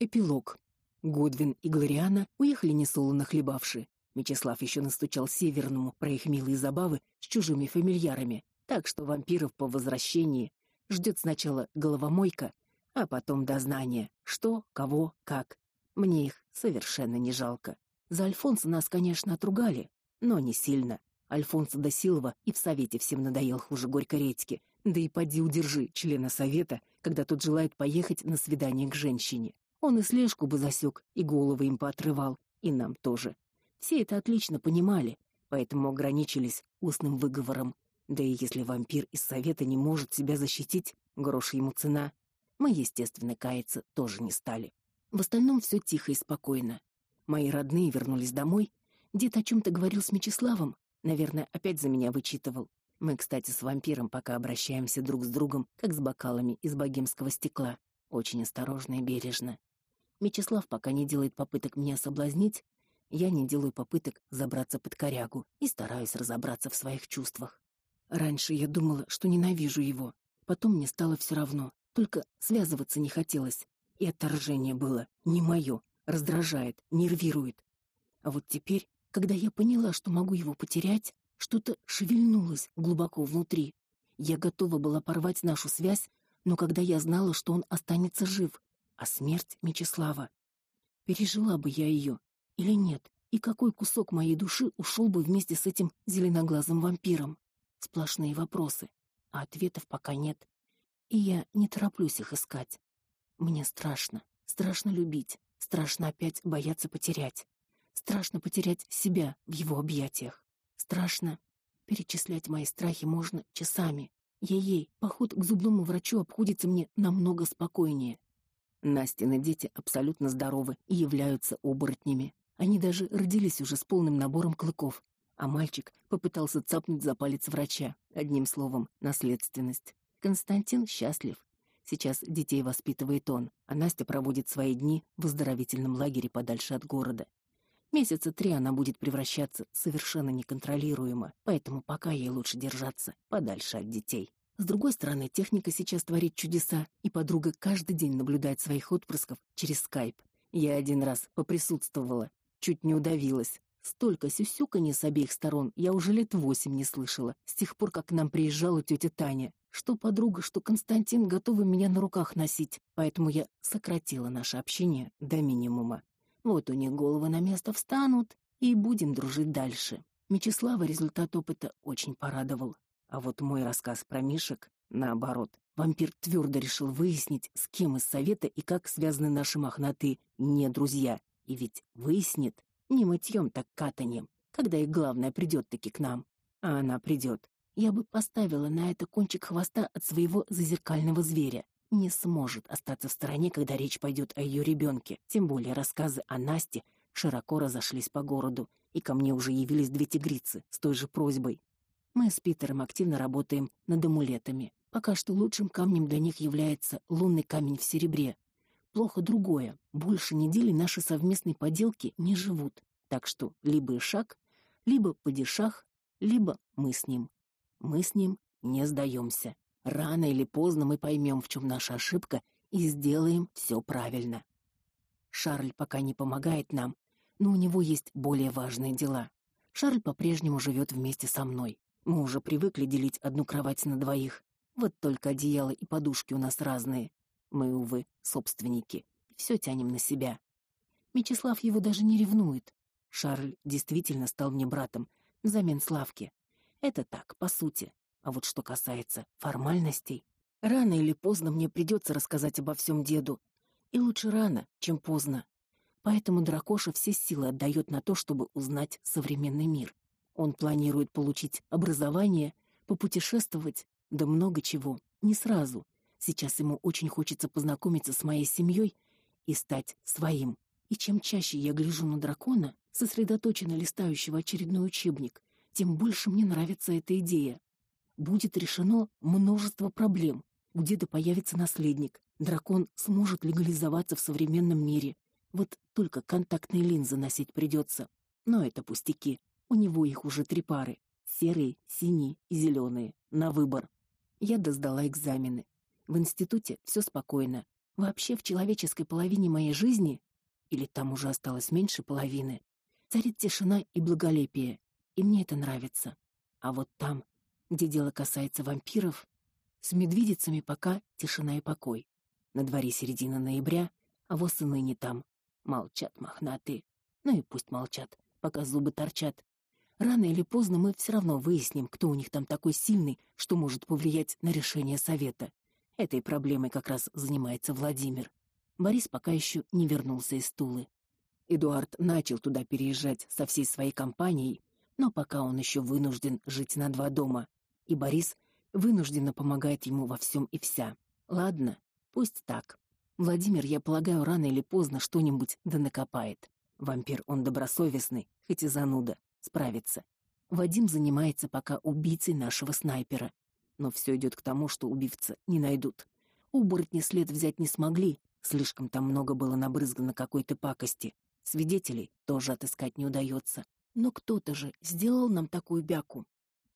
Эпилог. Годвин и Глориана уехали несолоно хлебавши. Мечислав еще настучал Северному про их милые забавы с чужими фамильярами, так что вампиров по возвращении ждет сначала головомойка, а потом дознание, что, кого, как. Мне их совершенно не жалко. За Альфонса нас, конечно, отругали, но не сильно. Альфонсо да Силва и в совете всем надоел хуже горько редьки. Да и поди удержи члена совета, когда тот желает поехать на свидание к женщине. Он и слежку бы засек, и головы им поотрывал, и нам тоже. Все это отлично понимали, поэтому ограничились устным выговором. Да и если вампир из совета не может себя защитить, грош ему цена. Мы, естественно, каяться тоже не стали. В остальном все тихо и спокойно. Мои родные вернулись домой. Дед о чем то говорил с Мечиславом, наверное, опять за меня вычитывал. Мы, кстати, с вампиром пока обращаемся друг с другом, как с бокалами из богемского стекла, очень осторожно и бережно. Мечислав пока не делает попыток меня соблазнить, я не делаю попыток забраться под корягу и стараюсь разобраться в своих чувствах. Раньше я думала, что ненавижу его, потом мне стало все равно, только связываться не хотелось, и отторжение было не мое, раздражает, нервирует. А вот теперь, когда я поняла, что могу его потерять, что-то шевельнулось глубоко внутри. Я готова была порвать нашу связь, но когда я знала, что он останется жив, а смерть Мечислава. Пережила бы я ее или нет? И какой кусок моей души ушел бы вместе с этим зеленоглазым вампиром? Сплошные вопросы, а ответов пока нет. И я не тороплюсь их искать. Мне страшно, страшно любить, страшно опять бояться потерять. Страшно потерять себя в его объятиях. Страшно перечислять мои страхи можно часами. Ей-ей, поход к зубному врачу обходится мне намного спокойнее. Настины дети абсолютно здоровы и являются оборотнями. Они даже родились уже с полным набором клыков, а мальчик попытался цапнуть за палец врача. Одним словом, наследственность. Константин счастлив. Сейчас детей воспитывает он, а Настя проводит свои дни в оздоровительном лагере подальше от города. Месяца три она будет превращаться совершенно неконтролируемо, поэтому пока ей лучше держаться подальше от детей. С другой стороны, техника сейчас творит чудеса, и подруга каждый день наблюдает своих отпрысков через скайп. Я один раз поприсутствовала, чуть не удавилась. Столько сюсюканья с обеих сторон я уже лет восемь не слышала, с тех пор, как к нам приезжала тетя Таня. Что подруга, что Константин готовы меня на руках носить, поэтому я сократила наше общение до минимума. Вот у них головы на место встанут, и будем дружить дальше. Мечислава результат опыта очень порадовал. А вот мой рассказ про Мишек, наоборот, вампир твердо решил выяснить, с кем из совета и как связаны наши мохнатые не друзья. И ведь выяснит не мытьем, так катанием, когда их главное придет таки к нам. А она придет. Я бы поставила на это кончик хвоста от своего зазеркального зверя. Не сможет остаться в стороне, когда речь пойдет о ее ребенке. Тем более рассказы о Насте широко разошлись по городу, и ко мне уже явились две тигрицы с той же просьбой. Мы с Питером активно работаем над амулетами. Пока что лучшим камнем для них является лунный камень в серебре. Плохо другое. Больше недели наши совместные поделки не живут. Так что либо шаг, либо падишах, либо мы с ним. Мы с ним не сдаемся. Рано или поздно мы поймем, в чем наша ошибка, и сделаем все правильно. Шарль пока не помогает нам, но у него есть более важные дела. Шарль по-прежнему живет вместе со мной. Мы уже привыкли делить одну кровать на двоих. Вот только одеяло и подушки у нас разные. Мы, увы, собственники. Все тянем на себя. Мечислав его даже не ревнует. Шарль действительно стал мне братом взамен Славки. Это так, по сути. А вот что касается формальностей, рано или поздно мне придется рассказать обо всем деду. И лучше рано, чем поздно. Поэтому Дракоша все силы отдает на то, чтобы узнать современный мир. Он планирует получить образование, попутешествовать, да много чего, не сразу. Сейчас ему очень хочется познакомиться с моей семьей и стать своим. И чем чаще я гляжу на дракона, сосредоточенно листающего очередной учебник, тем больше мне нравится эта идея. Будет решено множество проблем. У деда появится наследник. Дракон сможет легализоваться в современном мире. Вот только контактные линзы носить придется. Но это пустяки. У него их уже три пары. серые, синие и зеленые, на выбор. Я досдала экзамены. В институте все спокойно. Вообще в человеческой половине моей жизни, или там уже осталось меньше половины, царит тишина и благолепие, и мне это нравится. А вот там, где дело касается вампиров, с медведицами пока тишина и покой. На дворе середина ноября, а вот и ныне там. Молчат мохнатые. Ну и пусть молчат, пока зубы торчат. Рано или поздно мы все равно выясним, кто у них там такой сильный, что может повлиять на решение совета. Этой проблемой как раз занимается Владимир. Борис пока еще не вернулся из Тулы. Эдуард начал туда переезжать со всей своей компанией, но пока он еще вынужден жить на два дома, и Борис вынужденно помогает ему во всем и вся. Ладно, пусть так. Владимир, я полагаю, рано или поздно что-нибудь да накопает. Вампир он добросовестный, хоть и зануда справится. Вадим занимается пока убийцей нашего снайпера. Но все идет к тому, что убивца не найдут. Уборотни след взять не смогли, слишком там много было набрызгано какой-то пакости. Свидетелей тоже отыскать не удается. Но кто-то же сделал нам такую бяку.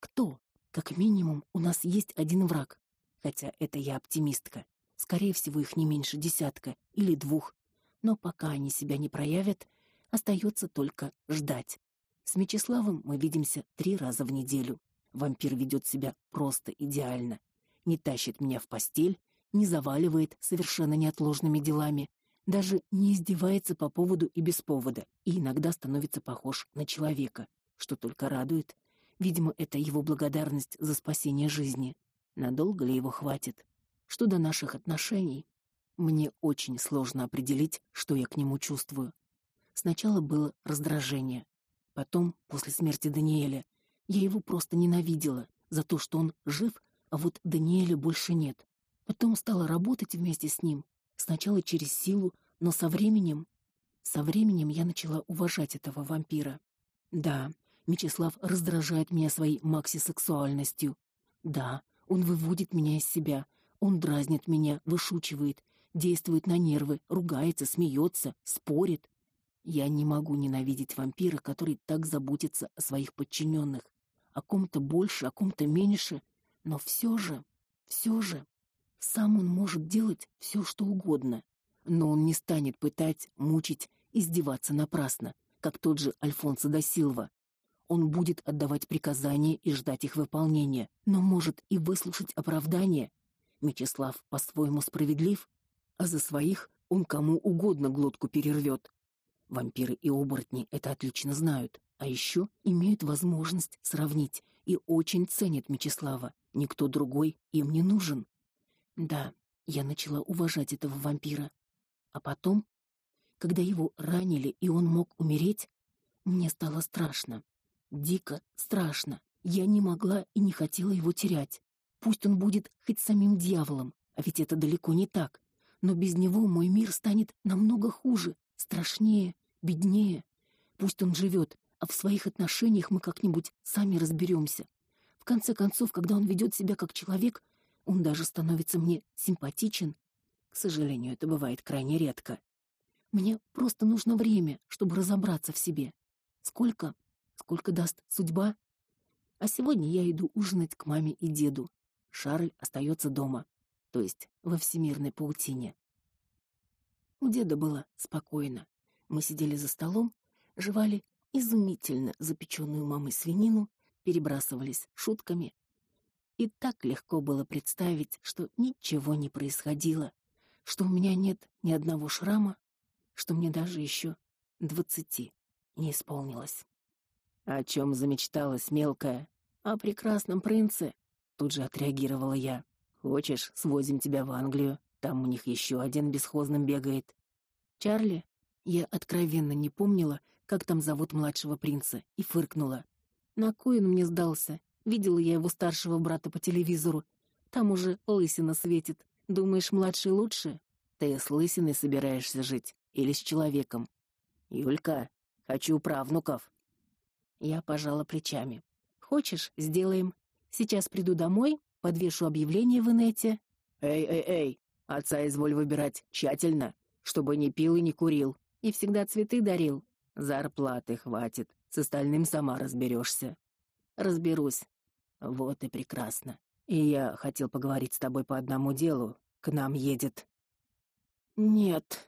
Кто? Как минимум, у нас есть один враг. Хотя это я оптимистка. Скорее всего, их не меньше десятка или двух. Но пока они себя не проявят, остается только ждать. С Мечиславом мы видимся три раза в неделю. Вампир ведет себя просто идеально. Не тащит меня в постель, не заваливает совершенно неотложными делами, даже не издевается по поводу и без повода, и иногда становится похож на человека, что только радует. Видимо, это его благодарность за спасение жизни. Надолго ли его хватит? Что до наших отношений, мне очень сложно определить, что я к нему чувствую. Сначала было раздражение, Потом, после смерти Даниэля, я его просто ненавидела за то, что он жив, а вот Даниэля больше нет. Потом стала работать вместе с ним, сначала через силу, но со временем, со временем я начала уважать этого вампира. Да, Мечислав раздражает меня своей максисексуальностью. Да, он выводит меня из себя, он дразнит меня, вышучивает, действует на нервы, ругается, смеется, спорит. Я не могу ненавидеть вампира, который так заботится о своих подчиненных, о ком-то больше, о ком-то меньше, но все же, все же, сам он может делать все, что угодно, но он не станет пытать, мучить, издеваться напрасно, как тот же Альфонсо да Силва. Он будет отдавать приказания и ждать их выполнения, но может и выслушать оправдание. Мечислав по-своему справедлив, а за своих он кому угодно глотку перервет. Вампиры и оборотни это отлично знают, а еще имеют возможность сравнить и очень ценят Мечислава. Никто другой им не нужен. Да, я начала уважать этого вампира. А потом, когда его ранили и он мог умереть, мне стало страшно. Дико страшно. Я не могла и не хотела его терять. Пусть он будет хоть самим дьяволом, а ведь это далеко не так. Но без него мой мир станет намного хуже, страшнее, беднее. Пусть он живет, а в своих отношениях мы как-нибудь сами разберемся. В конце концов, когда он ведет себя как человек, он даже становится мне симпатичен. К сожалению, это бывает крайне редко. Мне просто нужно время, чтобы разобраться в себе. Сколько? Сколько даст судьба? А сегодня я иду ужинать к маме и деду. Шарль остается дома, то есть во всемирной паутине. У деда было спокойно. Мы сидели за столом, жевали изумительно запеченную мамой свинину, перебрасывались шутками. И так легко было представить, что ничего не происходило, что у меня нет ни одного шрама, что мне даже еще двадцати не исполнилось. О чем замечталась мелкая? О прекрасном принце, тут же отреагировала я. Хочешь, свозим тебя в Англию? Там у них еще один бесхозным бегает. Чарли? Я откровенно не помнила, как там зовут младшего принца, и фыркнула. На кой он мне сдался? Видела я его старшего брата по телевизору. Там уже лысина светит. Думаешь, младший лучше? Ты с лысиной собираешься жить или с человеком? Юлька, хочу правнуков. Я пожала плечами. Хочешь, сделаем. Сейчас приду домой, подвешу объявление в инете. Эй, эй, эй, отца изволь выбирать тщательно, чтобы не пил и не курил, и всегда цветы дарил. Зарплаты хватит, с остальным сама разберешься. Разберусь. Вот и прекрасно. И я хотел поговорить с тобой по одному делу. К нам едет. Нет.